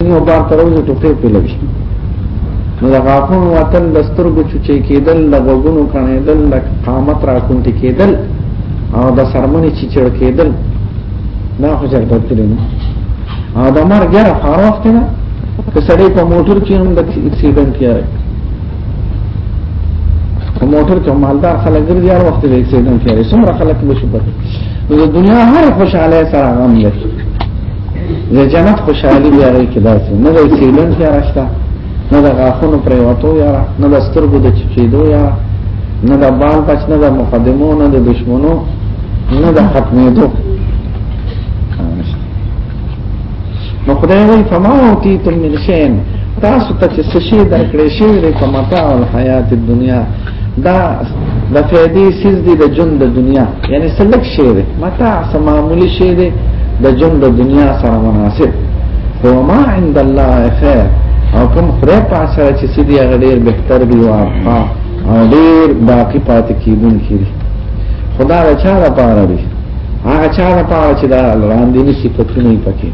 نو بار تر اوسه ټوپې پیلوي نو د غاښونو وتل د سترګو چوچې کېدل د غوږونو کڼېدل د قامت راکونټې کېدل او د سرمنې چې چړ کېدل دا خو چرته تللی نه او د مرګ یاره هر وخت نه که سړی په موټر کې هم د اکسیډنټ کیږي په موټر کې مالدار خلک ګرځي هر وخت د اکسیډنټ کیږي څومره خلک به شي په دنیا هر خوشاله سره غم لري د جنت خوشحالي بیا غي کې داسې نه د سیلن کې راشته نه د غاښونو پرې وته یا نه د سترګو د چچېدو یا نه د بال پچ نه د مقدمو نه د دشمنو نه د ختمېدو نو خدای وی فما اوتی تم من شین تاسو ته څه شي درکړې شي د متاع الحیات الدنیا دا د فیدی سیز دی د جون د دنیا یعنی سلک شی دی متاع سمامولی شی دی د جون د دنیا سره مناسب هو ما عند الله خیر او کوم خدای په سره چې سیدی هغه ډیر بهتر دی او ابقا او ډیر باقی پات کیدون کیږي خدا را چا را پاره دی هغه چا را پاره چې دا لاندې صفاتونه پکې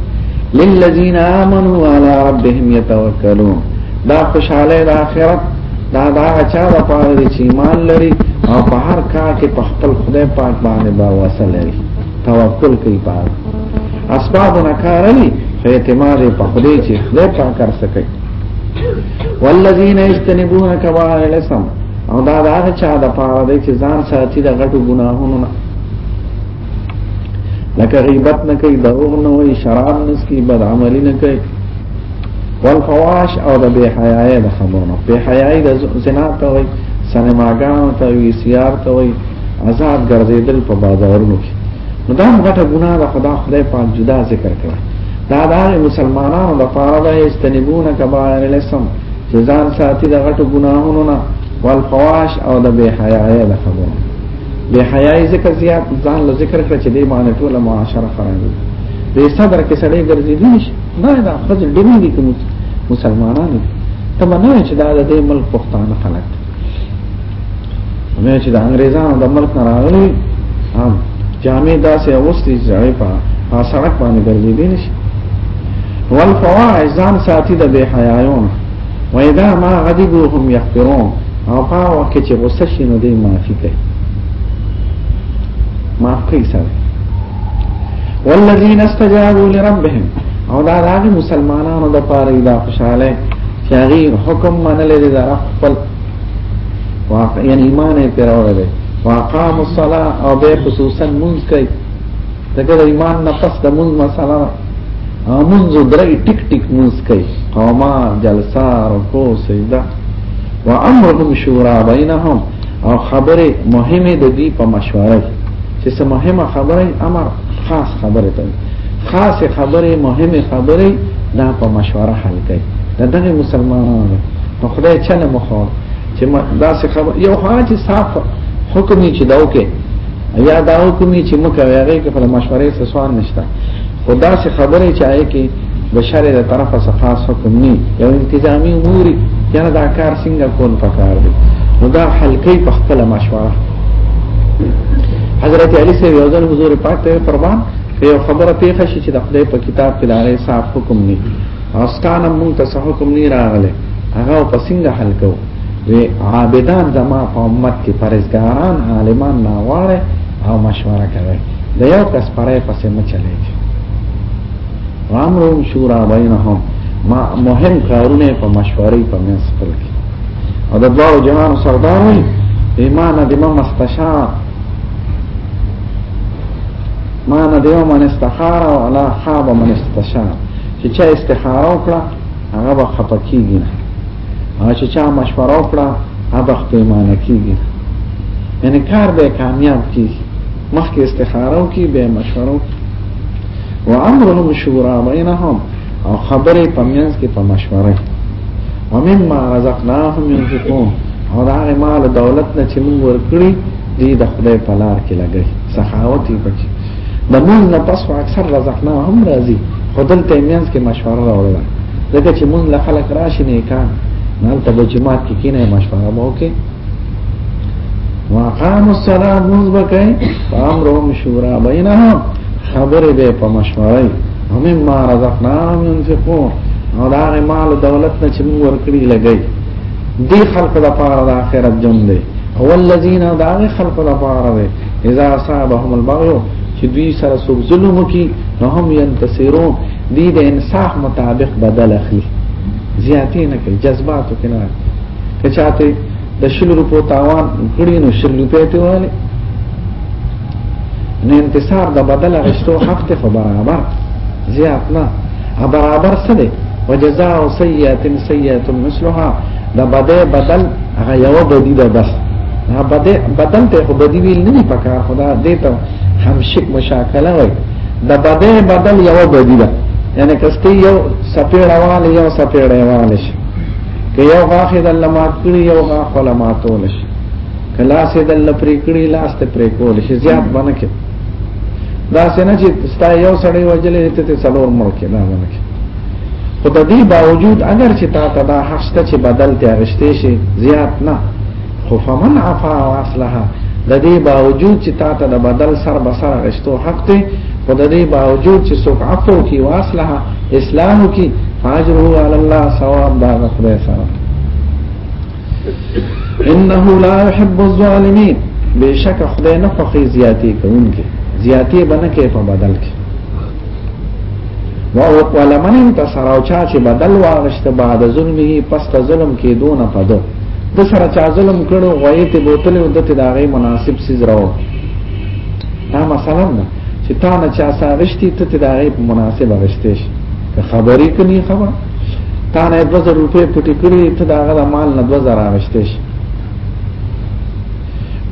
للذین آمنوا علی ربهم یتوکلون دا خوشاله د آخرت دا دا چا د پاره دی چې ایمان لري او په هر کار کې په خپل خدای پاک باندې باور لري توکل کوي پاک اسباب نه کارلی خو اعتماد په خدای چې خدای پاک کار سکي والذین یجتنبون کبائر الاسم او دا دا چا د پاره دی چې ځان ساتي د غټو ګناهونو نه لکه غیبت نه کوي دروغ نه وي شراب نه سکي بد عملی نه کوي والفواش او د بے حیاي د خبرونو بے حیاي د زنا ته وي سینماګانو ته وي سیار ته وي آزاد ګرځیدل په بازارونو کې نو دا غټه ګناه ده خدا خدای پاک جدا ذکر کړه دا دا مسلمانانو د پاره ده استنبونه کبائر الاسم چې ځان ساتي د غټو ګناهونو نه والفواش او د بے حیاي د خبرونو به حیاي ذکر زیات ځان له ذکر کړ چې دې باندې ټول معاشره خرابې دې صدر کې سړې ګرځې دي نه دا خځ ډېرې دي کوم مسلمانانو ته منه چې دا د ملک پښتانه خلک مې چې د انګريزانو د ملک نه راغلي هم جامې داسې اوستي ځای په سړک باندې ګرځې دي نشي والفواعظان ساتي د بے حیايون وإذا ما غضبوا هم يغفرون او په وخت چې غصه شي نو دوی معافي کوي معاف کوي سره والذین استجابوا لربهم او دا راغی مسلمانانو د پاره دا خوشاله چې هغه حکم منل دي دا خپل واقعا ایمان یې پیراوړل واقام الصلاه او به خصوصا منځ کوي دغه د ایمان نه پس د مونږ مساله مونږ درې ټیک ټیک مونږ کوي قوما جلسه رکوع سجده وامرهم شورا بینهم او خبره مهمه د دې په مشوره چې څه مهمه خبره امر خاص خبره ده خاص خبره مهمه خبره دا په مشوره حل کوي دا دغه مسلمانانو په خدای چنه مخور چې ما دا څه خبر یو خانه چې صاف حکم یې چې داو کې یا دا حکم یې چې مکه هغه کې په مشورې سره سوال نشته خدا څه خبره چې آی کې بشر د طرفه څخه خاص حکم نه یو انتظامی امور یا دا کار څنګه کول پکار دی نو دا حلقې په خپل مشوره حضرت علی سے یو ځل حضور پاک ته فرمان یو خبره پیښه شي چې د خدای په کتاب کې لاره صاحب حکم نه اسکان مونږ ته څه حکم نه راغله هغه په څنګه حل کو وی عابدان زما په امت کې پرېزګاران عالمان ناواړه او مشوره کوي د یو کس پرې پسې نه چلےږي وامرهم شورا بینهم ما مهم کارونه په مشورې په منځ خپل کې او د دوه جهان سردار وي ایمان د ما مستشار ما نه دیو من استخاره ولا خاب من استشار چې چا استخاره وکړه هغه به خپه کېږي نه او چې چا مشوره وکړه هغه به پېمانه کېږي نه یعنې کار به کامیاب کېږي مخکې استخاره وکړي بیا مشوره وکړي وامرهم شورا بینهم او خبرې په منځ کې په مشوره ومما رزقناهم ينفقون او دا هغه مال دولت نه چې موږ ورکړي دي د خدای په لار کې لګي سخاوت یې پکې د مونږ نه پس خو اکثر رزقنا هم راځي خو دلته مینس کې مشوره راوړل لکه چې مونږ له خلک راشي نه کان نه ته د جماعت کې کینه مشوره مو کې واقام الصلاه مونږ وکړي امرهم شورا بینهم خبره به په مشوره هم ما رزقنا ينفقون او دا مال دولت نه چې مونږ ورکړي لګي دي خلق د پاره د اخرت جون دي او الذين دا خلق د پاره دي اذا صاحبهم البغي چې دوی سره څوک ظلم کوي نو هم ينتصرون دي د انصاف مطابق بدل اخلي زیاتې نه کوي جذباتو کې نه که چاته د شل روپو تاوان کړی نو شل روپې ته واله نه انتصار د بدل غشتو حق ته برابر زیات نه برابر څه دی وجزاء سیئه سیئه مثلها دا بده بدل هغه یو بدی ده بس دا بده بدل ته خو بدی ویل نه دی پکار خدا دې ته هم شک مشاکله وای دا بده بدل یو بدی ده یعنی کستی یو سپیړه والی یو سپیړه والی شي که یو غاخې د الله مات کړي یو غاخ ولا ماتول شي که لاس یې د الله پرې کړي لاس ته پرې کول شي زیات باندې کې دا څنګه چې ستا یو سړی وجلې ته څلور مړ کې دا باندې خو د دې باوجود اگر چې تا ته دا حق شته چې بدل ته اغشته شي زیات نه خو فمن عفا واصلها د دې باوجود چې تا ته د بدل سر به سر اغشتو حق ته خو د دې باوجود چې څوک عفو کی واصلها اسلام کی فاجره علی الله ثواب دا غفره سره انه لا يحب الظالمين بشک خدای نه فخی زیاتی کوونکې زیاتی بنه کې په بدل کې وو ولمن انتصر او چا چې بدل واغشت بعد ظلمه پس ته ظلم کې دون پدو د سره چا ظلم کړو غوي ته بوتل او دته دا غي مناسب سیز راو دا مثلا نه چې تا نه چا ساغشتي ته ته دا غي مناسب غشتېش که خبرې کني خبر تا نه 2000 روپے پټې کړې ته دا غي مال نه 2000 غشتېش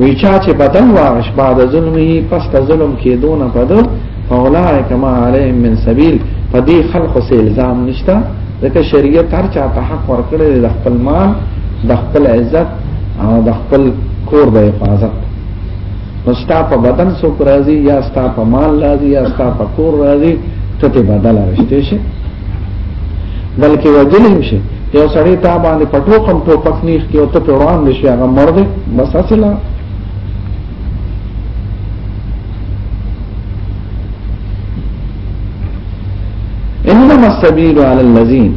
وی چا چې بدل واغش بعد ظلمه پس ته ظلم کېدو نه بدو فاولائک ما علیهم من سبیل په دې خلق سه الزام نشتا ځکه شریعت هر چا ته حق ورکړي د خپل مال د خپل عزت او د خپل کور د حفاظت نو ستا په بدن څوک راځي یا ستا په مال راځي یا ستا په کور راځي ته ته بدل راځي شي بلکې وجلم شي یو سړی تا باندې پټو کم ټوپک نیخ کې او ته په وړاندې شي هغه مړ دی بس اصله انما السبيل على الذين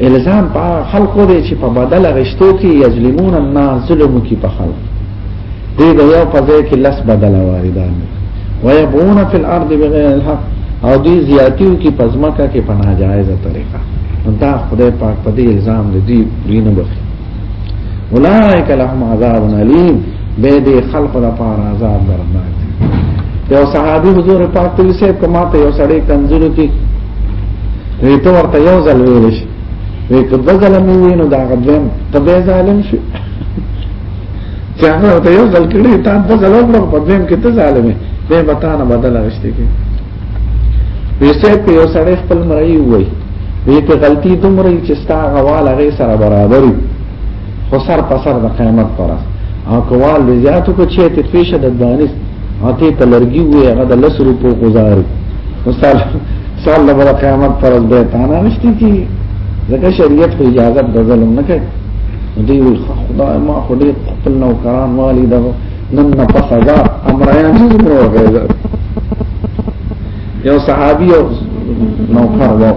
الزام په خلقو دي چې په بدل غشتو کې یظلمون الناس ظلم کوي په خلقو دې د یو په ځای کې لس بدل واردان ويبغون في الارض بغیر الحق او دې زیاتیو کې پزماکه کې په ناجایزه طریقه دا خدای پاک په دې الزام دې دینه بخي اولائک لهم عذاب علیم به دې خلق د پاره عذاب درناک یو صحابي حضور پاک ته سیب کما ته یو سړی کنځلو کې وی ته ورته یو ځل ویل شي وی کله ځل مې وینو دا غدم ته به ظالم شي چې هغه ته یو ځل کړي تا په ځل ورو په دیم کې ته ظالمې به بتا نه بدل غشتي کې ویسه په یو سړی خپل مرای وای وی په غلطي دومره چې ستا غوال هغه سره برابر خو سر په سر د قیامت پر او کوال زیاتو کو چې ته پیشه د دانش اته په لرګي وې هغه د لس روپو گزار مثال سال لبر قیامت پر به تانا نشتی کی ځکه شریعت په اجازه د ظلم نه کوي دی وی خدای ما خو دې خپل نو کران والی دا نن نه پس دا امرایان دې مو وکړل یو صحابي یو نو کار وو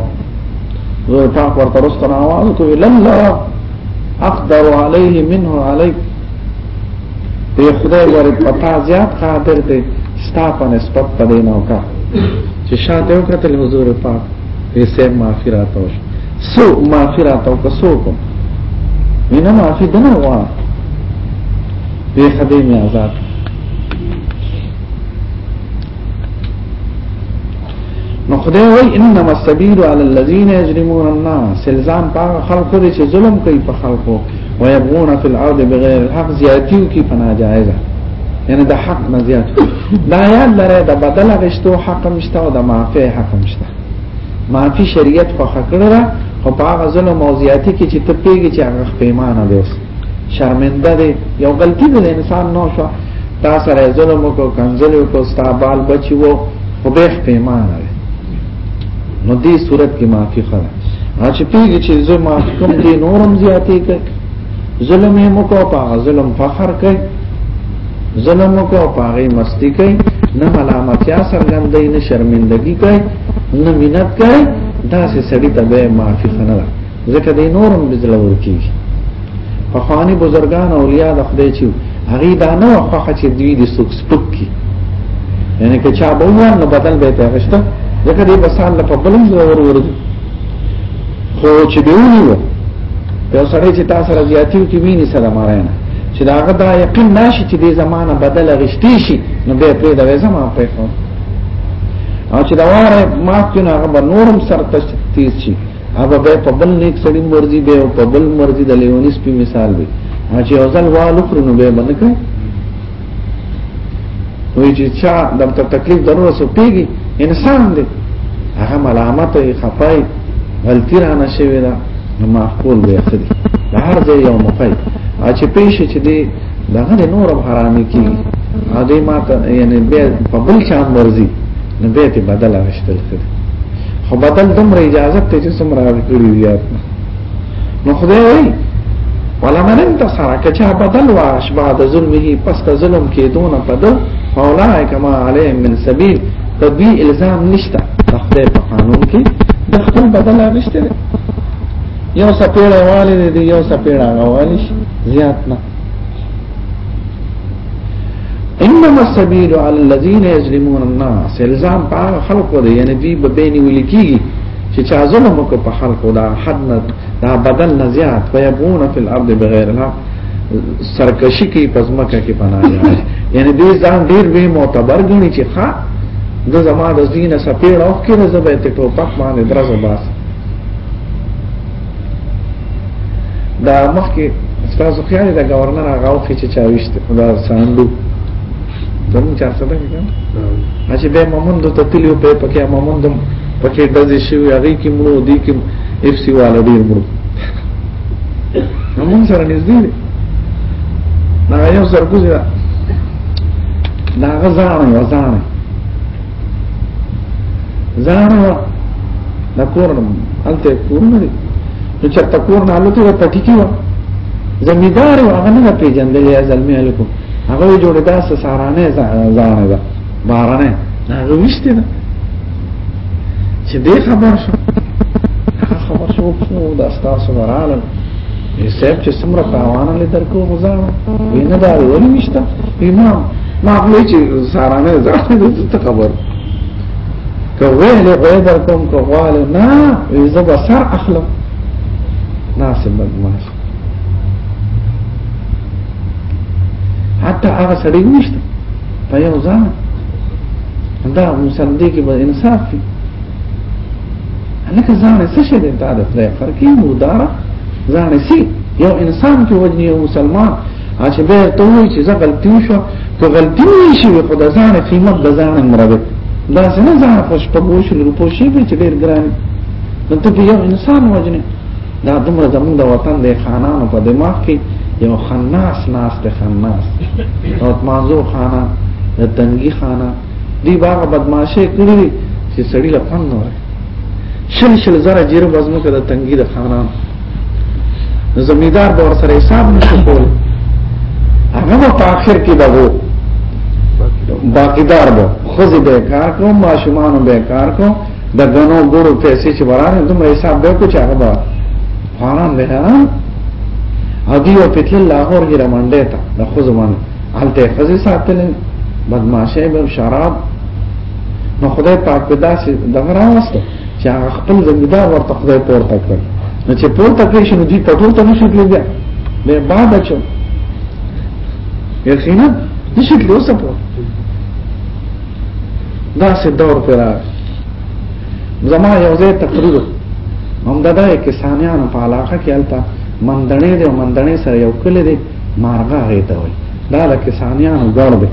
زه تا ورته رسته نواز کو لم لا اقدر عليه منه عليك دی خدای ورې پتا زیات قادر دی ستا په نسبت پدې نو کا چې شاته وکړل حضور پاک یې سه معافی راته وشه سو معافی راتاو که سو کم مینا معافی دنه غوار بی خده می آزاد نو خدای وای انما السبيل على الذين يجرمون الناس الزام په خلکو دي چې ظلم کوي په خلکو ويبغون في الارض بغير الحق زياتيو کی فنا جائزه یعنی د حق نه زیات دا یاد لره د بدل غشتو حق مشته او د معافی حق مشته معافي شریعت خو خکړه را خو په هغه ظلم او زیاتی کې چې ته پیږي چې هغه پیمانه دی اوس شرمنده دی یو غلطي د انسان نو شو تا سره ظلم کو کنزل کو استعبال بچي وو خو به پیمانه دی نو دې صورت کې معافي خره چې پیږي چې زه معاف کوم دې نورم زیاتی کوي ظلم یې مکو په ظلم فخر کوي ظلم کو او پاغي مستی کوي نه ملامتیا سرګندې نه شرمندګي کوي نه مینت کوي دا سه سړی ته به معافي خنه ده ځکه دې نورم بزله ورکی په خواني بزرګان اولیاء د خدای چې هغه دا نه خوخه چې دوی د سوک سپک کی یعنی که چا بوان نو بدل به ته غشته ځکه دې بسان له په بلم ضرور ورځي خو چې به ونیو یو سړی چې تاسو را زیاتیو کې ویني سره مارنه چې دا هغه دا یقین ناشي چې د زمانہ بدل غشتي شي نو به پرې دا زما پرې کوم او چې دا واره ما کنه هغه نورم سر تشتیز شي هغه به په بل نیک سړی مرضی به په بل مرضی د لیونیس په مثال وي چې اوزل والو خرنو به باندې کوي وی چې چا دلته تکلیف ضرور سو پیږي انسان دی هغه ملامت یې خپای غلطی را نشوي دا معقول دی خدي د هر ځای یو مخای ا چې پیش چې دی دغه نور حرامي کی ا دې ما ته یعنی به په بل شان ورزي نو به ته بدل راستل کړي خو بدل دمر اجازه ته چې سم راوړي کړی نو خدای وایي ولمن انتصر کچا بدل واش بعد ظلمه پس د ظلم کې دونه پد فاولای کما علی من سبیل په دې الزام نشته خدای په قانون کې د خپل بدل نشته یو سپیړه والي دی یو سپیړه غوالي زیات نه انما السبيل على الذين يظلمون الناس الزام په خلقو دی یعنی دی به بیني ولیکي چې چا ظلم وکړ په خلکو دا حد نه دا بدل نه زیات ويبون فی الارض بغیر الحق سرکشی کی پزماکه کې پناه یعنی دې ځان ډیر به معتبر غني چې ښا د زما د زینه سپېړ او کې زبې ته ټوپک باندې درځه باس دا مخکې تاسو خیال دا گورنر هغه او چې چاويشت دا ساندو زمون چا څه ده کنه چې به مامون د تتلیو په پکې مامون د پکې د دې شی هغه کې مړو دي کې اف سی والا ډیر مړو مامون سره نږدې دي نه یو سرګوزه دا غزانه غزانه زنانه وا دا کورنم انته کورنه دي نو چې تا کورنه حالت یې پټی کی و زمیدار او هغه نه پیژندل یا زلمی الکو هغه جوړه داس سارانه زانه ده بارانه هغه وشته ده چې دې خبر شو خبر شو دا ستاسو وراله حساب چې څومره پاوانه لې درکو غزان وینه دا ولې نشته امام ما خپل چې سارانه ځان دې ته خبر کوه له غوې درکوم کوه نه زه به سر اخلم ناسب بدمعاش حتی هغه سړی نشته په یو ځان دا مسلمان دی کې به انصاف وي لکه ځانه څه شي د تا د خدای فرقي مرداره ځانه سي یو انسان کې وجني یو مسلمان چې به ته وایي چې زه غلطي وشو که غلطي وشي په د ځانه قیمت د ځانه مربه دا څنګه ځان خوش په بوش روپو شي به چې ډیر ګران نو ته یو انسان وجني دا دومره زموږ د وطن د خانانو په دماغ کې یو خناس ناس ته خناس او مازو خانه د تنګي خانه دی باغ بدمعشه کړی چې سړی لا پند نه شل شل زره جیر وزمه کړه تنګی د خانان زمیدار به سره حساب نشو کول هغه په اخر کې دغه باقیدار به خزه به کار کوم ماشومان به کار کوم د غنو ګورو پیسې چې ورانه دوم حساب به کو چا به خانان به نه هدیو پتل لاهور کې رمانډه تا د خزه باندې هلته خزي ساتل بدمعشه به شراب نو خدای پاک په داسې دغه راوسته چې هغه خپل زمیدار ورته خدای پورته کړ نو چې پورته کړی شنو دوی پټول ته نشو تللی بیا به بعد اچو یقینا نشو تللی اوسه په داسې دور پر زما یو ځای تقریر هم دغه کسانیانو په علاقه کې البته مندنې دی مندنې سره یو کلی دی مارغه هغه ته وایي دا د کسانیانو ګړ دی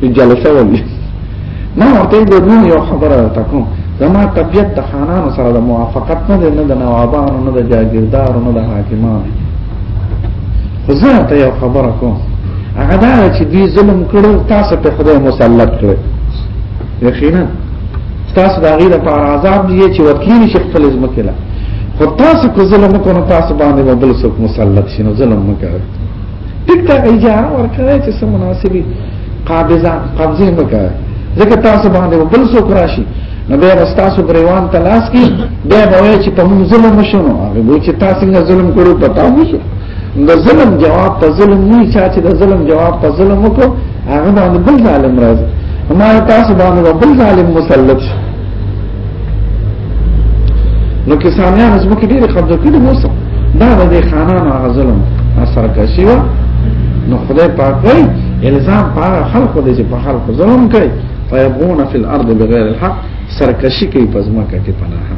چې جلسه وایي ما ورته د نن یو خبره ته کوم زما طبیعت د خانانو سره د موافقت نه دی نه د نوابانو نه د جاګیردارو نه د حاکمانو خو زه ته یو خبره کوم هغه دا چې دوی ظلم کړو تاسو په خدای مسلط کړو یقینا تاسو د غیره په عذاب دی چې وکیل شي خپل ځمکه خو تاسو کو ظلم کو نه تاسو باندې وبل څوک مسلط شنو ظلم نه کوي ټیک ته اجازه ورکړی چې سم مناسبي قابضه قبضه نه کوي ځکه تاسو باندې وبل څوک راشي نو بیا تاسو بریوان تلاش کی بیا به چې په موږ ظلم شنو هغه وو چې تاسو نه ظلم کړو پتا مو شو د ظلم جواب په ظلم نه چا چې د ظلم جواب په ظلم وکړو هغه باندې بل ظالم راځي ما تاسو باندې بل ظالم مسلط شي نو کې سامیان از مکه ډېر قبضه کړي نو سم دا د خانانو غزلم اثر کشي و نو خدای پاک وای الزام په خلق دې چې په خلق ظلم کوي فیبغون فی الارض بغیر الحق سرکشي کوي په ځمکه کې پناه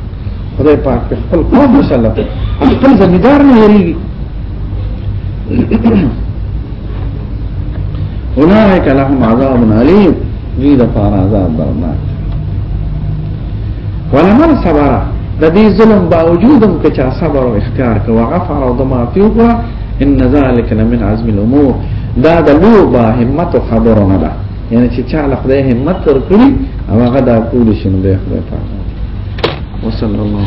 خدای پاک په خپل قوم مسلط خپل زمیدار نه لري اولئک لهم عذاب علیم دې د پاره عذاب درناک ولمن صبر د دې ظلم باوجود هم که چا صبر او اختیار کوي غفر او دما پیوګه ان ذلک لمن عزم الامور دا د لو با همت او خبرونه ده یعنی چې چا له خدای همت ورکړي او هغه دا کول شي نو به خدای پاک وصلی الله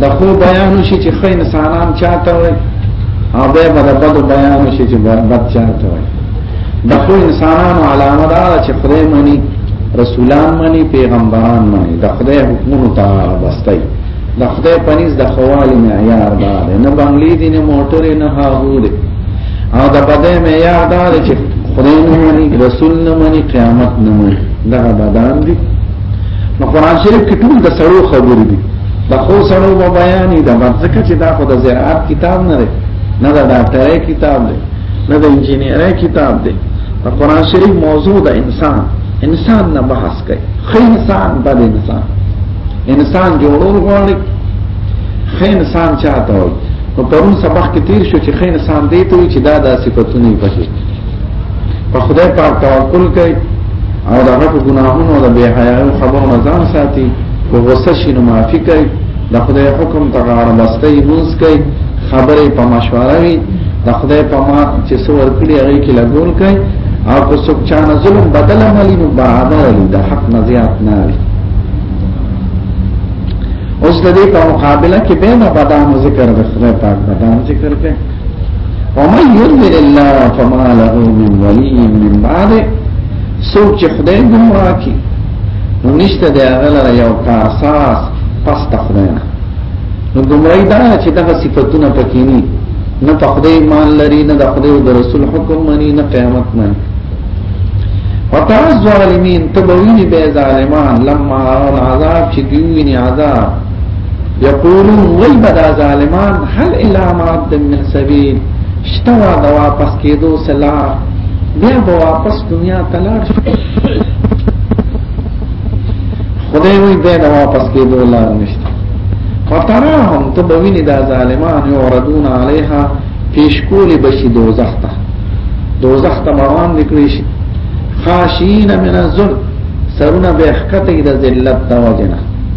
د خو بیان شي چې خو انسانان چاته وي او به د بد بیان شي چې بد چاته وي د خو انسانانو علامه دا چې خدای مني رسولان مني پیغمبران مني د خدای حکمونو ته وابسته د خدای پنيز د خوال معیار دا نه بنگلې دي نه موټر نه هاغور او د بدې معیار دا چې خدای نه مني رسول نه مني قیامت نه مني دا بدان دي نو قران شریف کې ټول د سړو خبرې دي د خو سړو په بیان دي د منځکه چې دا خو د زراعت کتاب نه دی نه د ډاکټرۍ کتاب دی نه د انجینرۍ کتاب دی د قران شریف موضوع د انسان انسان نه بحث کوي خې انسان بد انسان انسان جوړول غواړي خې انسان چاته وي نو پرون سبق کې تیر شو چې خې انسان دی ته چې دا د صفاتونه پکې په خدای پاک توکل کوي او دغه په ګناهونو او د بے حیايو خبرو نه ځان ساتي او غصه شي نو معافي کوي د خدای حکم ته غاړه بستي مونږ کوي خبرې په مشوره وي د خدای په ما چې څو ورکړي هغه کې لګول کوي او که څوک چا نه ظلم بدل عملي نو برابر لري د حق نه زیات نه لري اوس د دې په مقابله کې به نه بدانو ذکر د خدای پاک بدانو ذکر کوي ومن يضلل الله فما له من ولي من بعد سوق چې خدای ګمراه کی نو نشته دی هغه یو کارساز پس تخدای نو ګمړی دا چې دغه صفاتونه پکې نه نه په خدای ایمان لري نه د خدای او د رسول حکم مني نه قیامت نه وتر الظالمین تبوین به ظالمان لما عذاب چې دیویني عذاب یقولون وی بدا ظالمان هل الا مرد من سبیل شتوا دا واپس کېدو سلا بیا به واپس دنیا ته لاړ شو خدای وی بیا دا واپس کېدو لا نشته فتراهم تبوین دا ظالمان یوردون علیها پیشکول بشی دوزخ تا دوزخ تا مروان دکریش خاشین من الظلم سرونه به حقته د ذلت د وجنه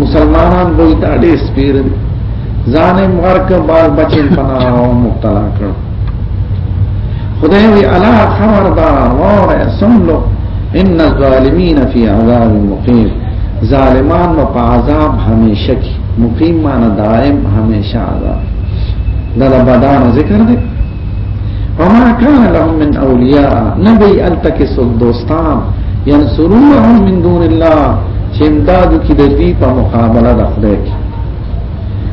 مسلمانان به دا ډېر سپیر دي ځان یې مرګ بار بچین پنا او مبتلا کړ خدای وی الا خبردار وره سملو ان الظالمین فی عذاب مقیم ظالمان و پا عذاب همیشه کی مقیم معنی دائم همیشه عذاب دا بدان ذکر دی وما كان لهم من اولیاء نبی التک سوک دوستان ينصرونهم من دون الله چې امدادو کې د دې په مقابله د خدای کې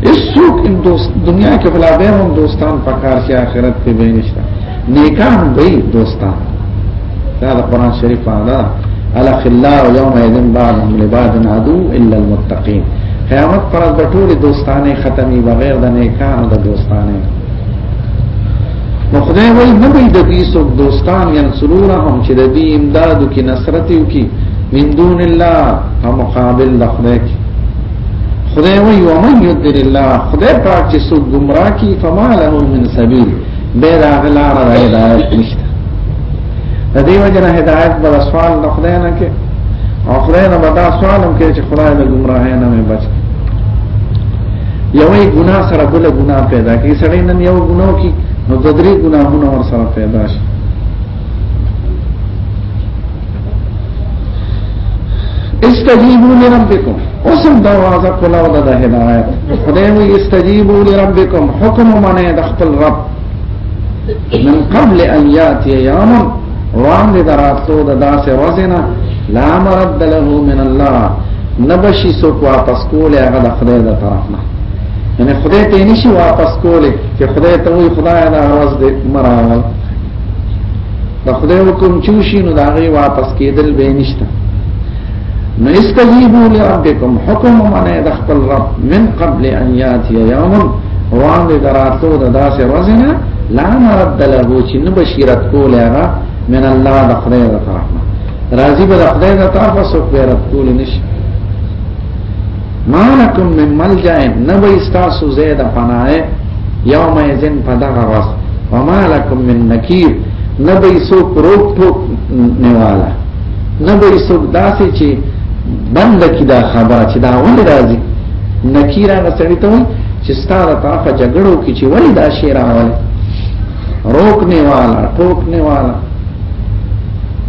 هیڅوک ان دوست دنیا کې بلا به هم دوستان پکار شي آخرت کې به نشته نیکان به دوستان دا د قران شریف اعلی الا خلا یوم یذن بعضهم لبعض عدو الا المتقین قیامت پر د ټول دوستانه ختمي بغیر د نیکانو د دوستانه نو خدای وای نه وي د دې څوک دوستان یا سرورهم چې د دې امدادو کې نصرت یو کې من دون الله په مقابل د خدای کې خدای وای او من یدل الله خدای پاک چې څوک گمراه کی فما له من سبیل به راغلار را هدایت نشته د دې وجه نه هدایت بل سوال د خدای نه کې او خدای نه بدا سوال هم کې چې خدای د گمراهۍ نه مې بچ یوې ګناه سره بل ګناه پیدا کی سړی نن یو ګناه کی نو د درې ګناهونو ور سره پیدا شي استجیبوا لربکم اوسم دروازه کولاو د هدایت خدای وي استجیبوا لربکم حکم منه د خپل رب من قبل ان یاتی یوم وړاندې دراتو د داسې ورځې لا مرد له من الله نبشي څوک واپس کوله هغه د خدای د طرف نه یعنی خدای ته نشي واپس کوله چې خدای ته وي خدای دا ورځ دې مراول د خدای حکم چوشي نو دا غي واپس کېدل به نشته نو استجیبو لربکم حکم منه د خپل رب من قبل ان یاتی یوم وان د دراتو د داسې ورځنه لا مرد له چې نو بشیرت کول هغه من الله د خدای د طرفه راضی به د خدای د طرفه سو پیرت کول نشي مالکم من ملجا نبی استاسو زید پناه یوم یزن پدغه ورځ ومالکم من نکیر نبی سو پروک ټوک نیواله نه به څوک داسې چې بند کی دا خبره چې دا ولې راځي نکیره نه سړی ته وایي چې ستاره طرف جګړو کې چې ولې دا شی راول روکنے والا ټوکنے والا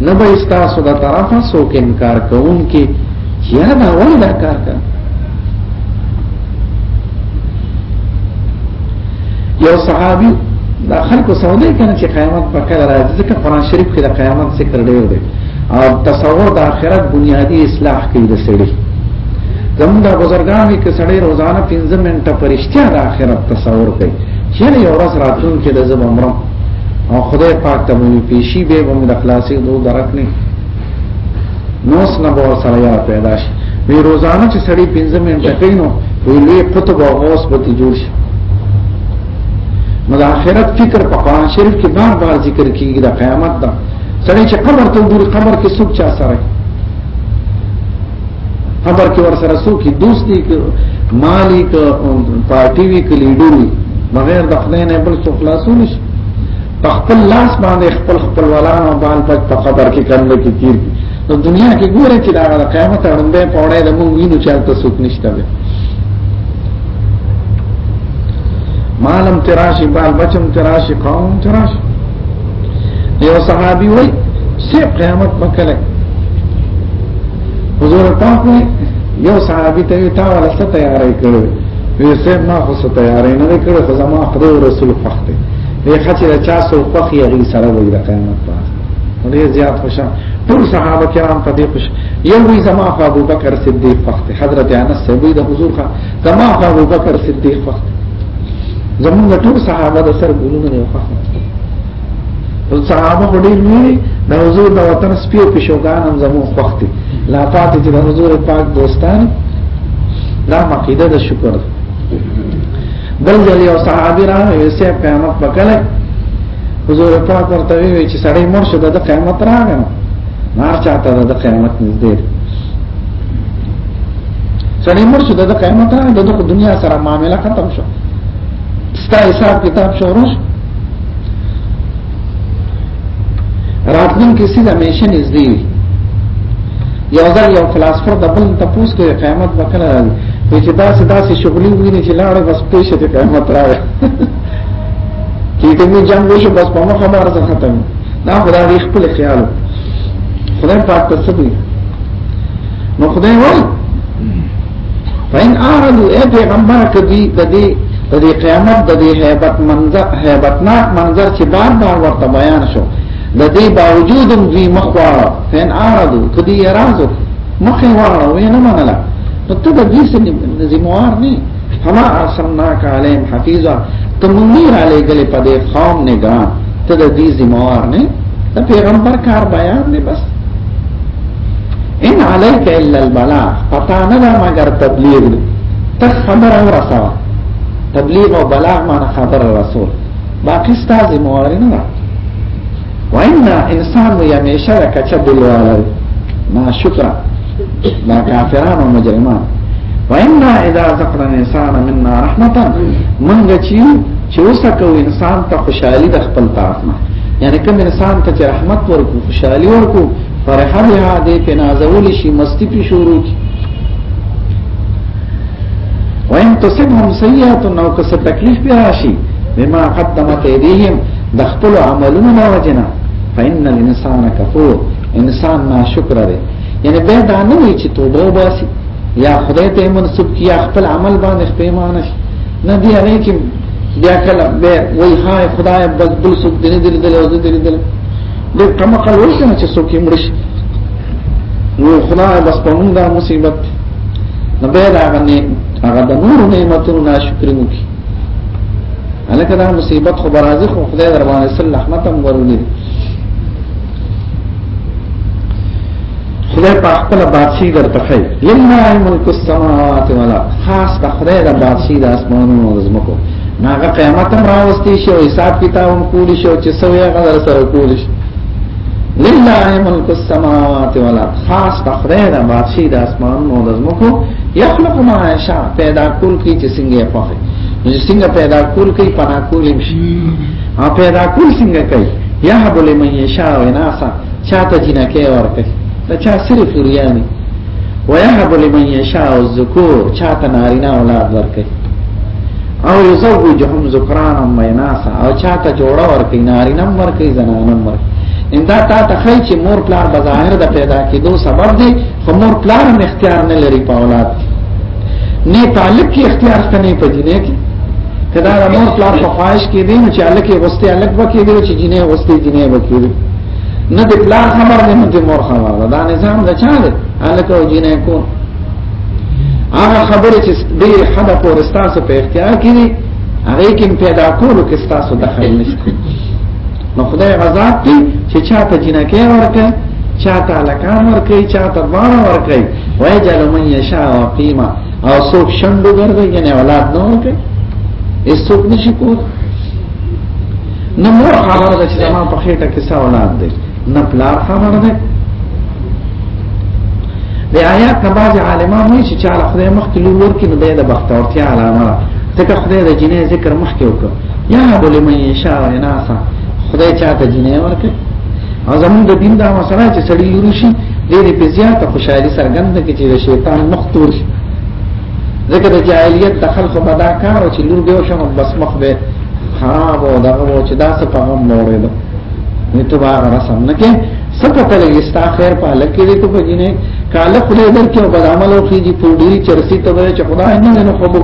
نه به تاسو دا طرف څوک انکار کوون کې چې دا ولې دا کار کوي یو صحابي دا خلکو سوال کنه چې قیامت په کله راځي ځکه قران شریف کې د قیامت ذکر ډیر دی او تصور د آخرت بنیادی اصلاح کوي د سړي زموږ د بزرګانو کې سړی روزانه 15 منټه پرشتیا د آخرت تصور کوي چې یو ورځ راتلون کې د زموږ او خدای پاک ته مونږ پیشي به موږ د خلاصي دوه درک نه نو سره به سره یا پیدا شي وی روزانه چې سړی 15 منټه کوي نو وی لوی قطب او غوث به جوړ شي نو د آخرت فکر په قرآن شریف کې بار بار ذکر کیږي د قیامت دا سړی چې قبر ته ګوري قبر کې څوک چا سره قبر کې ور سره څوک دوستي کې مالی کې پارټي وی کې لیډر وی بغیر د خدای نه بل څه خلاصون شي په خپل لاس باندې خپل خپل ولان او بال پک په خبر کې کړل کې تیر نو دنیا کې ګوره چې دا د قیامت اړندې پوره د مونږ وینو چې تاسو څوک نشته وي مالم تراشی بال بچم تراشی قوم تراشی یو صحابي وای چې قیامت وکړي حضور تاسو یو صحابي ته تا ولا څه تیارې کړو وی سه ما خو څه تیارې نه کړو خو زما خدای رسول فخته به خچې د چا سره خوخ یې غي سره وي د قیامت په اخر ډیر زیات خوشاله ټول صحابه کرام په دې خوش یو وی زما خو ابو بکر صدیق وخت حضرت انس سبی د حضور خو زما خو ابو بکر صدیق وخت زمونږ ټول صحابه د سر ګلونه نه وخت ټول صحابه په ډیر وی د حضور د وطن سپیو پښوګان هم زمو وخت لا پاتې چې د حضور پاک دوستان دا مقیده د شکر بل ځل یو صحابي راغی وی سه قیامت پکله حضور پاک ورته وی چې سړی مر شو د قیامت راغی نار چاته د قیامت نږدې سړی مر شو د قیامت راغی د دنیا سره معاملې ختم شو ستا حساب کتاب شروع شو راتلون کې سیده همیشه نږدې وي یو ځل یو فلسفر د بل تپوس کوي قیامت به کله راځي وایي چې داسې داسې شغلي ویني چې لاړې بس پېښه ته قیامت راغی چې کومې جنګ وشو بس په مخه مار ځه ختم دا خدای دې خپل خیال خدای پاک ته څه نو خدای وایي فإن أعرضوا اے پیغمبر کدی کدی کدی قیامت د دې hebat منظر hebatناک منظر چې بار بار ورته بیان شو د دې باوجود هم دوی مخواړه فإن أعرضوا کدی یرازو مخې واړه وې نه منله نو ته د دې سن زموار نه فما ارسلناک علیهم حفیظا ته مونږ را لېګلې په دې قوم نگاه ته د دې زموار نه ته پیغمبر کار بیان نه بس ان عليك الا البلاغ پتا نه دا مگر تبلیغ ته خبر او رسوا تبلیغ او بلاغ معنی خبر رسول باقی ستاز موارد نه وان انسان یمیشه کچه بلوال ما شکر ما کافران و مجرمان وان اذا ذكر الانسان منا رحمه من چی چې وسکو انسان ته خوشحالي د خپل طرف نه یعنی کوم انسان ته چې رحمت ورکو خوشحالي ورکو فرحه بها دې په نازول شي مستی په شروع کی وان تصبهم سیئات او که څه تکلیف به راشي بما قدمت ایدیهم د خپل عملونو نه وجنا فإن الانسان کفور انسان ناشکر دی یعنی به دا نه وي چې توبه وباسي یا خدای ته منسوب کیا خپل عمل باندې پیمانه شي نه دی هغه کې بیا کله به وای هاي خدای بس بل څوک دې دې دې دې دې دې کما کله وایي کنه چې څوک یې مړ شي نو خدای بس په موږ دا مصیبت نه به دا باندې هغه د نور نعمتونو ناشکر مو کی الکه دا مصیبت خو برازي خو خدای در باندې صلی رحمت هم ورولې خدای په خپل بادشي درته کوي لله ملک السماوات ولا خاص په خدای د بادشي د اسمانونو او زمکو ناغه قیامت هم راوستي شي او حساب کتاب هم کول شي او چې سوی غذر سره کول شي لله ملک السماوات ولا خاص په خدای د بادشي د اسمانونو او زمکو يخلق ما يشاء پیدا کول کی چې څنګه پخې نو څنګه پیدا کول کی پنا کول شي ا پیدا کول څنګه کوي يهب لمن يشاء وناسا چاته جنکه ورکړي دا چا سره فریامي ويهب لمن يشاء الذكور چاته نارینه اولاد ورکړي او یزوجهم ذکرانا ویناسا او چاته جوړه ورکړي نارینه ورکړي زنانه ورکړي انده تا ته خی چې مور پلار بظاهر د پیدا کېدو سبب دی خو مور پلار هم اختیار نه لري په اولاد کې نه تعلق کې اختیار ته نه پدینه کې کدا د مور پلار په خواهش کې دی چې الګ کې غوسته الګ وکړي دی چې جنې غوسته جنې وکړي نه د پلار خبر نه نه مور خبر دا نظام د چا دی الګ او جنې کو هغه خبره چې دې حدا پور ستاسو په اختیار کې دی هغه کې پیدا کولو کې ستاسو دخل نشته نو خدای غزاد کوي چې چاته جنکه ورکه چاته لکان ورکه چاته بار ورکه وای جل من یشا وقیما او څوک شندو ګرځي یعنی اولاد نه ورکه هیڅوک نشي کول نه مور خبره ده چې زما په خېټه کې څه اولاد دی نه پلار خبره ده د آیات نه بعض عالمان وایي چې چا خدای مخکې لور ورکړي نو د بختورتیا علامه ده ځکه خدای د جنې ذکر مخکې وکړ یا بل من یشاء اناسا خدای چاته جنې ورکړي او زمون د دین دا مسله چې سړی لوري شي د دې په زیاته خوشحالي سرګند کې چې شیطان مختور شي ځکه د جاهلیت د خلکو په دا کار چې لور به شم بس مخ به خراب او دغه و چې دا څه په غم مورې ده نو ته باغ رسم نه کې سپته لګي ستا خیر په لکه دې ته بجینه کاله خدای درکې او بد عمل او خېږي پوډي چرسي ته چې خدای نه نه خبر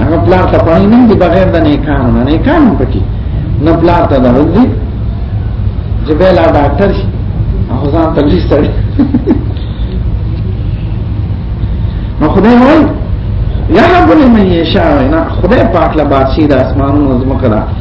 هغه پلار ته پای نه دی بغیر د نه کار نه نه کار پکې نه پلار ته درو دی چې به لا ډاکټر شي هغه ځان ته لیست لري نو خدای وایي یا رب لمن یشاء نه خدای پاک له بادشاہ د اسمانونو زمکړه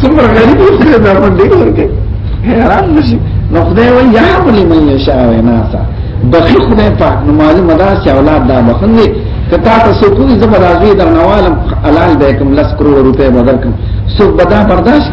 څومره غریب خدای دا باندې ورکړي حیران نشي نو خدای وایي یا ولي من یشاء ناسا بخي خدای پاک نو معلومه ده چې اولاد دا بخنه کتا ته سو کوی زبر ازوی در نوالم حلال به کوم لس کروڑ روپے بدر کوم سو بدا برداشت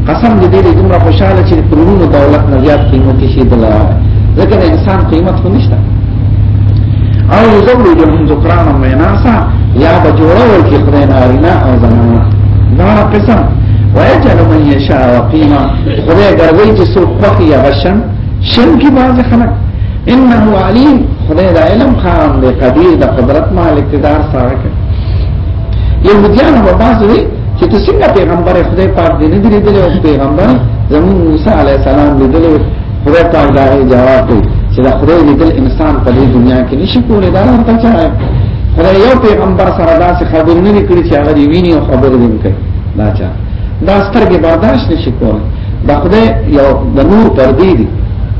قسم دې دې دومره خوشاله چې پرونو دولت نه زیات قیمت شي بل ځکه د انسان قیمت خو نشته او یزوج من ذکران و اناسا یا بجوړه ول کې خدای نارینا او زنانا دا قسم ويجعل من يشاء وقيما خدای ګرځي چې څوک خوښ یا بشن شن کې باز خلک انه علیم خدای د علم خان دی قدیر د قدرت مالک دار سره کوي يهوديان وبعض چې ته څنګه پیغمبر خدای پاک دې نه دی لیدل او پیغمبر زمون موسی علی السلام لیدل خدای پاک دا جواب دی چې دا خدای لیدل انسان په دې دنیا کې نشي کولای دا هم پچا خدای یو پیغمبر سره دا څه خبر نه کړی چې هغه ویني او خبر دې کوي دا چا دا سترګې برداشت نشي کولای دا خدای یو د نور پردې دی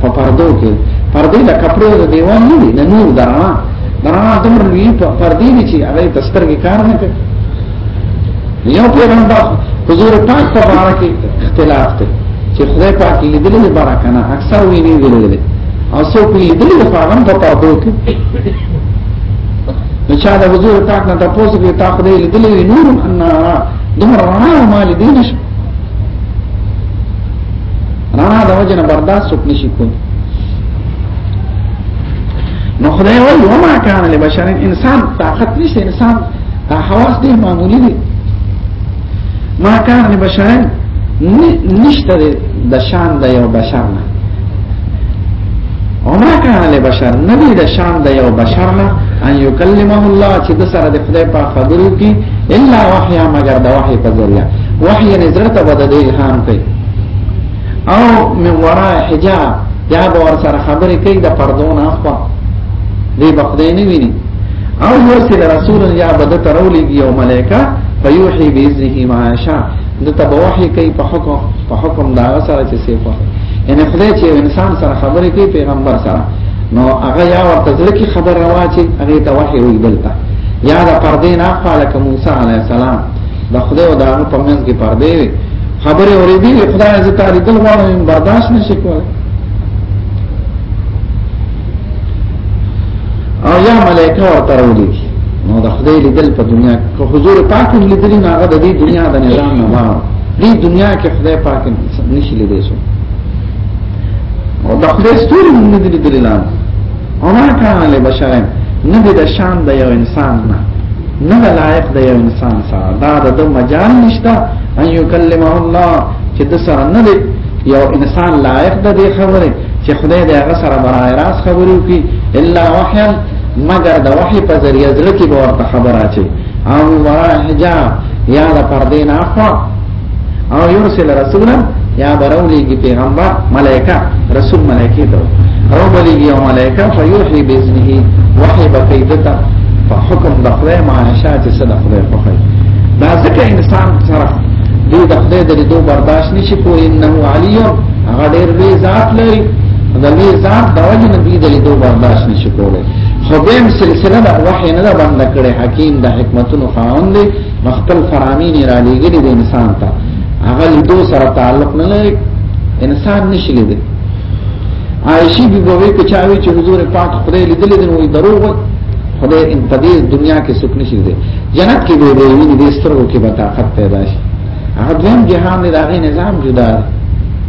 په پردو کې پردې د کپړو د دیوان نه دی د نور درا درا دمر لوی پردې دي چې هغه تسترګې کار نه کوي یو پیغمبر حضور پاک په باره کې اختلاف دی چې خدای پاک یې لیدلې دی باره کنه اکثر وی نه لیدلې او څوک یې لیدلې دی په هغه په پردو کې نو چا د حضور پاک نه تاسو کې تا خدای لیدلې وی نور ان دمر رڼا او مال دې نشه رڼا د وجه نه برداشت څوک نشي کوي نو خدای وایي وما کان لبشر انسان طاقت نشته انسان دا حواس دې معمولی دي ما کار نه بشرن نشته د شان د یو بشر نه او ما کار له بشر نه دی د شان د یو بشر نه ان یکلمه الله چې د سره د خدای په خبرو کې الا وحیا مگر د وحی په ذریعہ وحی نظر ته بده دی هان کوي او من وراء حجاب یا به ور سره خبرې کوي د پردون اخوا دی بخدای نه ویني او یرسل رسول یا بده ترولیږي او ملائکه فیوحي باذنه ما شاء د تبوحي کوي په حکم په حکم دا سره چې سیفه یعنی خدای چې انسان سره خبرې کوي پیغمبر سره نو هغه یا ورته ځل کی خبر راوچی هغه ته وحي وي دلته یا د پردې نه خالق موسی عليه السلام د خدای او د هغه په منځ کې پردې وي خبره اورېدي خدای عزت تعالی دل غواړي برداشت نشي کولای او یا ملائکه ورته راولي نو د خدای لیدل په دنیا کې حضور پاک لیدل نه هغه د دې دنیا د نظام نه ما دې دنیا کې خدای پاک نشي لیدای شو او د خدای ستوري نه لیدل نه وما كان لبشر ندی د شان د یو انسان نه نه د لایق د یو انسان سره دا د مجال نشته ان یکلمه الله چې د سره نه دی یو انسان لایق د دې خبره چې خدای د هغه سره برای راس خبرې وکړي الا وحیا مگر د وحی په ذریعہ ځل کې به ورته خبره اچي او ورا حجاب یا د پردې نه اخوا او يرسل رسولا یا برولېږي پیغمبر ملائکه رسول ملائکه ته او بلېږي او ملائکه فیوحي باذنه وحي بقیدته په حکم د خدای معاشا چې صدق خدای په خیر دا ځکه انسان سره دې د خدای د لیدو برداشت نشي کوی انه علی هغه ډېر وی ذات لري د وی ذات د وجه نه دې د لیدو برداشت نشي کوی خو به سلسله د وحي نه بند کړي حکیم د حکمتونو خاوند دی مخبل فرامین را لګلی د انسان ته هغه لیدو سره تعلق نه لري انسان نشي لیدل عائشی بی بوی کچاوی چې حضور پاک خدای لیدل دي نو دروغ خدای ان په دې دنیا کې سکھ نشي دي جنت کې به به ویني د سترګو کې به طاقت پیدا شي هغه دویم جهان د هغه نظام جدا دی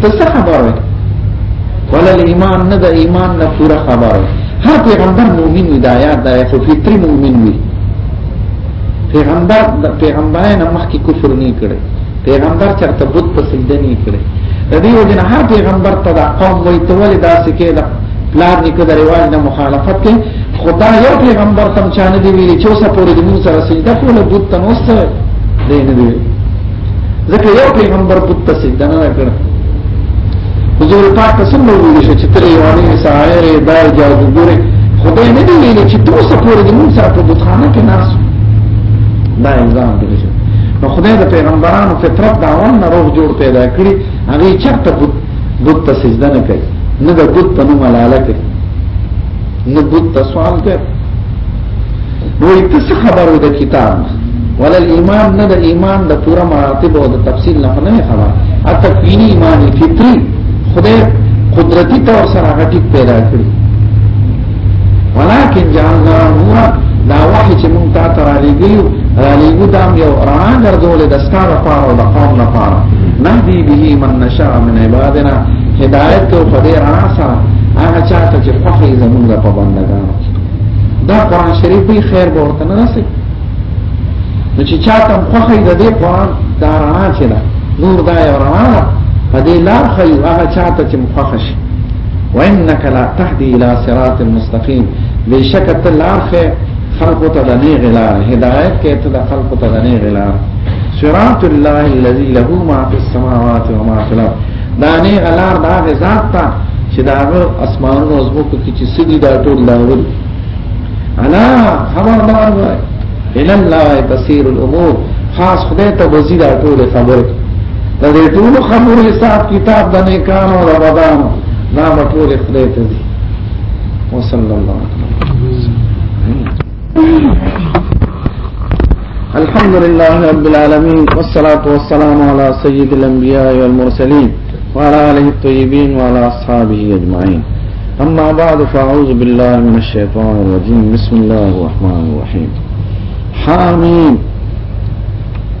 ته څه خبر وي ولا ایمان نه د ایمان نه پوره خبر وي هر پیغمبر مؤمن وي دا یاد دی خو فطری مؤمن وي پیغمبر د پیغمبرانو مخکې کفر نه کړي پیغمبر چرته بت په سجده نه کړي د دې وجنه هر پیغمبر ته دا قوم وي ته ولې دا سکه دا پلان نکړه د ریواج نه مخالفت کوي خدا یو پیغمبر تم چانه دی ویلي چې اوسه پورې د موسی سره سجده کوله بت تنوسه دی نه دی ځکه یو پیغمبر بت ته سجده نه کړ حضور پاک ته څنګه ویل شي چې تر یو نه سایر دا جادوګر خدای نه دی ویل چې تاسو څه پورې د موسی په بتخانه کې ناس دا الزام دی نو خدای د پیغمبرانو فطرت دا ون روح جوړ پیدا کړی هغه چرته بت بت ته سجده نه کوي نه د بت په نوم لاله کوي نه بت ته سوال کوي نو تاسو خبرو د کتاب ولل ایمان نه د ایمان د پوره مراتب او د تفصیل نه نه خبر اته پینی ایمان فطری خدای قدرتی طور سره غټی پیدا کړی ولکن جعلنا نورا دا وحی چې مونږ ته تر علیګیو علیګو دا یو رڼا ګرځول د ستار لپاره او د قوم لپاره نهدی به من نشاء من عبادنا هدایت او فدی رڼا سره هغه چاته چې خوښي زمونږ په بندګانو دا قران شریف به خیر به ورته نه رسي نو چې چاته خوخه د دې قران دا رڼا چې دا نور دا رڼا ده په دې لار خو هغه چاته چې مخخش وانك لا تهدي الى صراط مستقيم بشک ته لار خو خلق ته د نه غلار هدايت کې ته د خلق ته د نه غلار صراط الله الذي له ما في السماوات وما في الارض دا نه غلار دا ذات ته چې دا اسمانونو او زمکو کې چې سدي دا ټول لاول انا خبردار وای ان الله بصير الامور خاص خدای ته وزیر ټول خبره دا دې ټول خبره حساب کتاب د نه کان او رمضان نام ټول خدای ته دي وصلی الله علیه الحمد لله رب العالمين والصلاة والسلام على سيد الأنبياء والمرسلين وعلى آله الطيبين وعلى أصحابه أجمعين أما بعد فأعوذ بالله من الشيطان الرجيم بسم الله الرحمن الرحيم حاميم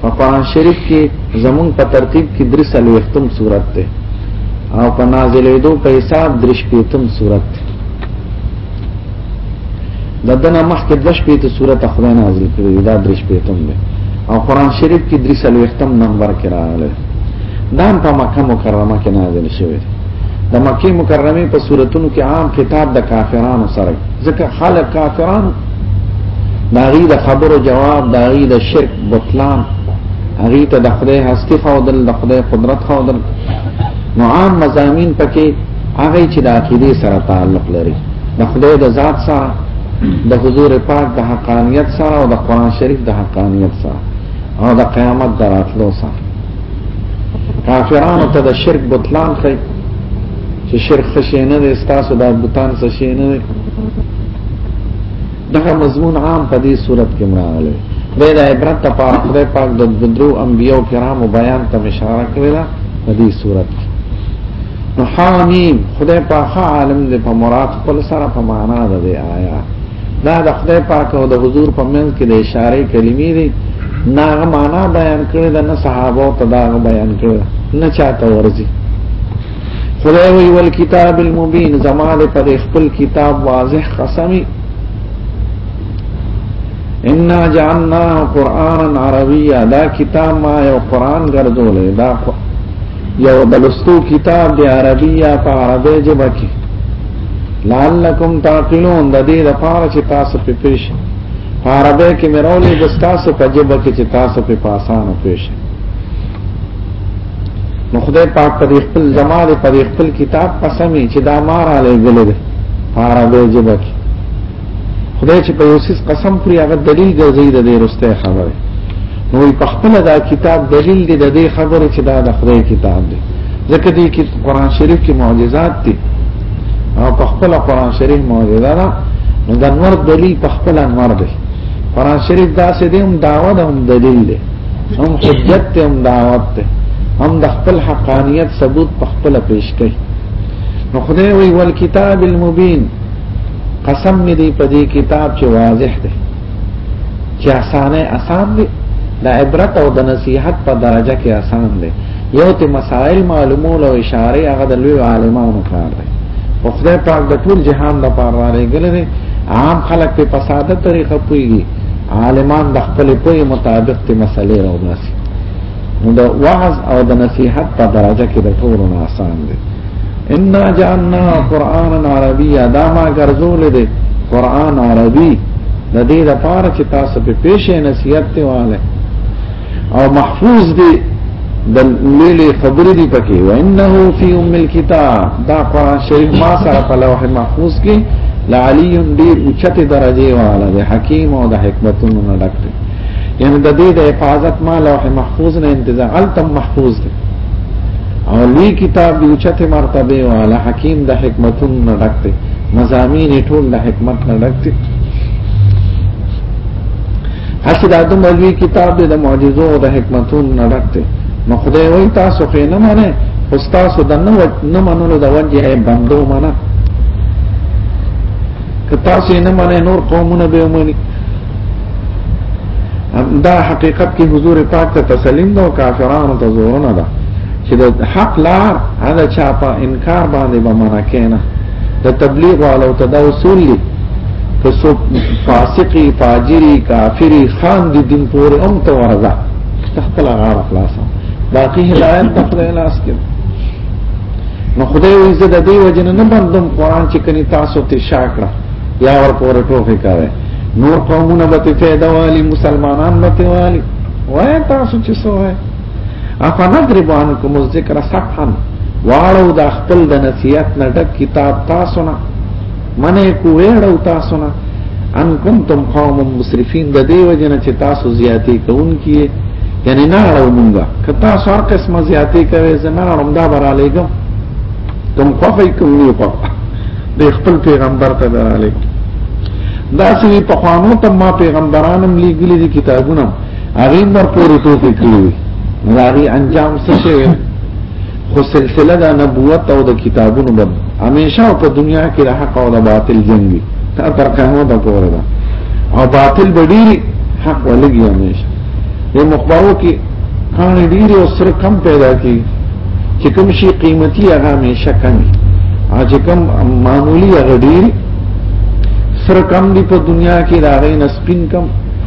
په قران شریف کې زمون په ترتیب کې درې سلوختم صورت ده او په نازلېدو په حساب درې شپېتم صورت ده د دنه مخکې د شپېته صورت خدای نازل کړی دا درې شپېتم ده او قران شریف کې درې سلوختم نمبر کې راغلی دا په مکه مکرمه کې نازل شوی دی د مکه مکرمه په صورتونو کې عام خطاب د کافرانو سره ځکه خلک کافرانو دا غي د خبرو جواب دا غي د شرک بطلان هغه ته د خدای هستی خودل د خدای قدرت خودل نو عام مزامین پکې هغه چې د عقیده سره تعلق لري د خدای د ذات سره د حضور پاک د حقانیت سره او د قران شریف د حقانیت سره او د قیامت دراتلو سره کافرانو ته د شرک بطلان خي چې شرک خشینه نه استاسو د بوتان څخه شینه دغه مضمون عام په دې صورت کې مراغله به د عبرت لپاره خدای پاک د بدرو انبیو کرامو بیان ته اشاره کړې ده په دې صورت کې نو حامیم خدای پاک عالم دې په مراد خپل سره په معنا ده دی آیا دا د خدای پاک او د حضور په منځ کې د اشاره کلمې دي ناغه معنا بیان کړې ده نه صحابه ته دا بیان کړې نه چاته ورځي خدای وی ول کتاب المبین زمانه پر خپل کتاب واضح قسمی ان جعلنا قرانا عربیا دا کتاب ما یو قران ګرځولې دا یو دلستو کتاب دی عربیا په عربی ژبه کې لعلکم تعقلون د دې لپاره چې تاسو په پیش په عربی کې مې راولې د تاسو په ژبه کې چې تاسو په پاسانو پیش نو خدای پاک په خپل جمال په خپل کتاب قسمي چې دا مار علی ګل دی پارا به جبه کې خدای چې په یوسیس قسم کړی هغه دلیل ګرځي د دې رسته خبره نو په خپل دا کتاب دلیل دی د دې خبره چې دا د خدای کتاب دی ځکه دې کې قران شریف کې معجزات دي او په خپل قران شریف معجزه ده نو د نور دلیل په خپل انوار دی قران شریف دا سه دې هم داوا ده هم دلیل دی هم حجت ته هم دعوت ته هم د خپل حقانیت ثبوت په خپل پیش کوي نو خدای وی ول کتاب المبین قسم می دی په دې کتاب چې واضح دی چې اسانه اسان دی د عبرت او د نصیحت په درجه کې اسان دی یو ته مسائل معلومول او اشاره هغه د لوی عالمانو کار دی خو خدای پاک د ټول جهان لپاره راغلی عام خلک په فساده طریقه پوي عالمان د خپل پوهې مطابق ته مسلې راوباسي نو د وعظ او د نصيحت په درجه کې د ټول نه آسان دي ان جعلنا قرانا عربيا دا ما ګرځول دي قران عربي د دې لپاره چې تاسو په پیښه نصيحت ته واله او محفوظ دی د لیلې خبرې دی پکې وانه فی ام الكتاب دا قران شریف ما سره په لوح محفوظ کې لعلی ډیر اوچته درجه والا دی حکیم او د حکمتونو نه ډک دی یعنی د دې د حفاظت ما لوح محفوظ نه انتظار التم محفوظ دی او لی کتاب دی اوچته مرتبه والا حکیم د حکمتونو نه ډک دی مزامین ټول د حکمت نه ډک دی هسې دا د مولوی کتاب دی د معجزو او د حکمتونو نه ډک دی نو خدای وایي تاسو خې نه منئ خو تاسو د نه منلو د وجې یې بندو منه که تاسو نه منئ نور قومونه به ومني دا حقیقت کې حضور پاک ته تسلیم ده او کافرانو ته زورونه ده چې د حق لار هغه چا په انکار باندې به منع کینه د تبلیغ والو ته دا اصول دي که څوک فاسقي فاجري کافري خان دي دین پورې هم ته ورځه تخپل غاړه خلاصه باقي هدایت په خدای لاس کې نو خدای وي زه د دې وجه نه بندم قران چې کني تاسو ته شاکړه یا ور پورې ټوخه کوي نور قومونه به ته فائدہ والی مسلمانان به ته والی وای تاسو چې سوای افنضرب عنکم الذکر صفحا واړو دا خپل د نصیحت نه ډک کتاب تاسو نه منه کو وړو تاسو نه ان کنتم قوم مسرفین د دیو جن چې تاسو زیاتې کوونکی یعنی نه اړو مونږه که تاسو هر قسمه زیاتې کوي زنه اړم دا براله کوم کوم خوفې کوم نه په د خپل پیغمبر ته براله دا سوي په خوانو ته ما پیغمبرانم لیګلي دي کتابونه هغه مر پورې ټوکی کړی راغي انجام څه شي خو سلسله د نبوت او د کتابونو بم همیشه په دنیا کې د حق او د باطل جنگ وي تا تر قیامت پورې ده او باطل به ډیر حق ولګي همیشه د مخبرو کې کان ډیر او سر کم پیدا کی چې کوم شي قیمتي هغه همیشه کم اج کم معمولی هغه ډیر سر کم دی په دنیا کې راغی نسپین کم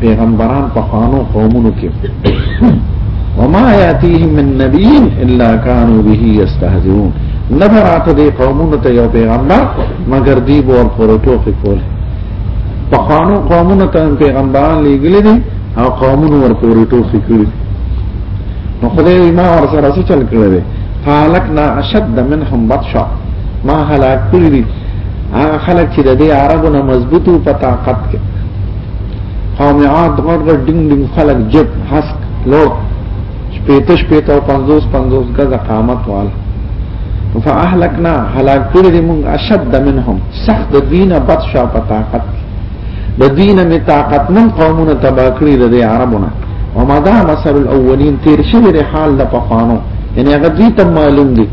پیغمبران په خوانو قومونو کې وما یاتیهم من نبی الا كانوا به یستهزئون نبرات دې قومونو ته یو پیغمبر مگر دی بور پروتو کې کول په خوانو قومونو ته پیغمبران لګل دي او قومونو ور پروتو کې کړی نو خدای ما ور سره څه چل کړی فالکنا اشد منهم بطشا ما هلاک کړی هغه خلک چې د دې عربو نه مضبوطو په طاقت کې قوم عاد غړ غړ ډینګ ډینګ خلک جب حسک لوړ شپېته شپېته او پنځوس پنځوس ګزه قامت وال فاهلکنا هلاک کړی دې موږ اشد منهم سخت د دینه بد شا په طاقت د دینه می طاقت من قومونه تبا کړی د عربونه وما دا مثل الاولین تیر شوی د حال د پخوانو یعنی هغه دې ته معلوم دي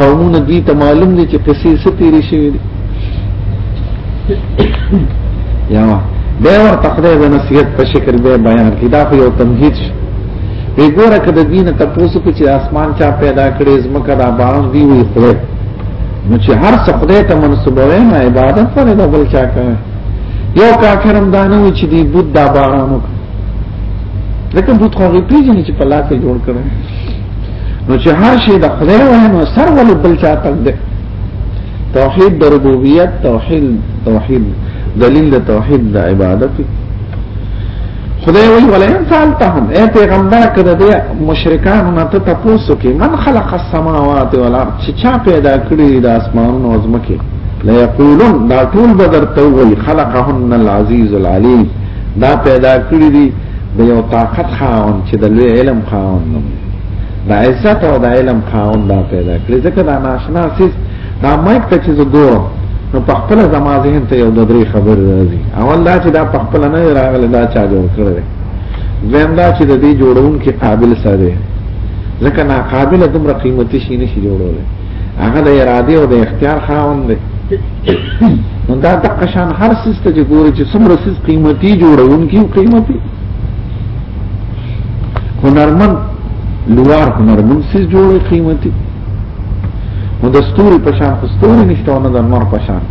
قومونه دې ته معلوم دي چې قصې ستې لري شوی دي یا به ور تقدیر د نصیحت په شکل به بیان کی دا خو یو تمهید شي وی ګوره کده دینه تاسو کو چې اسمان چا پیدا کړي زمکه دا باز دی وی خو نو چې هر څه خدای ته منسوبوي نه عبادت پر نه بل چا کوي یو کافرم دانه و چې دی بوت دا بارانو لکه بوت خو غي پیژني چې په لاس جوړ کړي نو چې هر شي د خدای وه نو سر ول بل چا تک ده توحید د ربوبیت توحید توحید دلیل د توحید د عبادت خدای وی ولئن سالتهم اے پیغمبر کده د مشرکان نه ته تاسو کې من خلق السماوات والارض چې چا پیدا کړی د اسمانونو او زمکه لا یقولون دا ټول بدر ته وی خلقهن العزیز العلیم دا پیدا کړی دی د یو طاقت خاون چې د لوی علم خاون نوم د عزت او د علم خاون دا پیدا کړی ځکه دا ناشنا سیس دا مایک ته چې زه ګورم نو په خپل زما ذهن ته یو د درې خبر راځي اول دا چې دا په خپل نه راغله دا چا جوړ کړی دویم دا چې د دې جوړون کې قابل سره ځکه نا قابل دومره قیمتي شي نشي جوړول هغه د اراده او د اختیار خاون دی نو دا د قشان هر سیس ته چې ګوري چې څومره سیس قیمتي جوړون کې قیمتي هنرمن لوار هنرمن سي جوړي قیمتي نو د ستوري په شان خو ستوري نشته او نه د نور په شان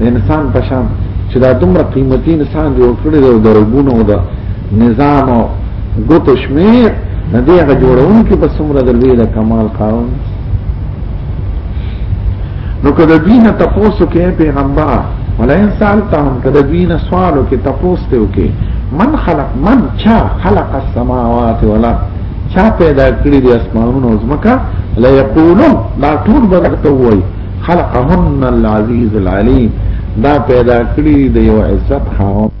د انسان په شان چې دا دومره قیمتي انسان جوړ کړی دی او د رګونو او د نظام او ګوتو شمیر نه دی هغه جوړونکي په څومره د لوی د کمال قانون نو کده دینه تاسو کې پیغمبر ولئن سالتهم کده دینه سوالو کې تاسو ته وکي من خلق من چا خلق السماوات والارض چا پیدا کړی دی اسمانونو او زمکا لا یقولون دا ټول بدرته وای خلقهن العزیز العلیم دا پیدا کړی دی یو عزت خاوند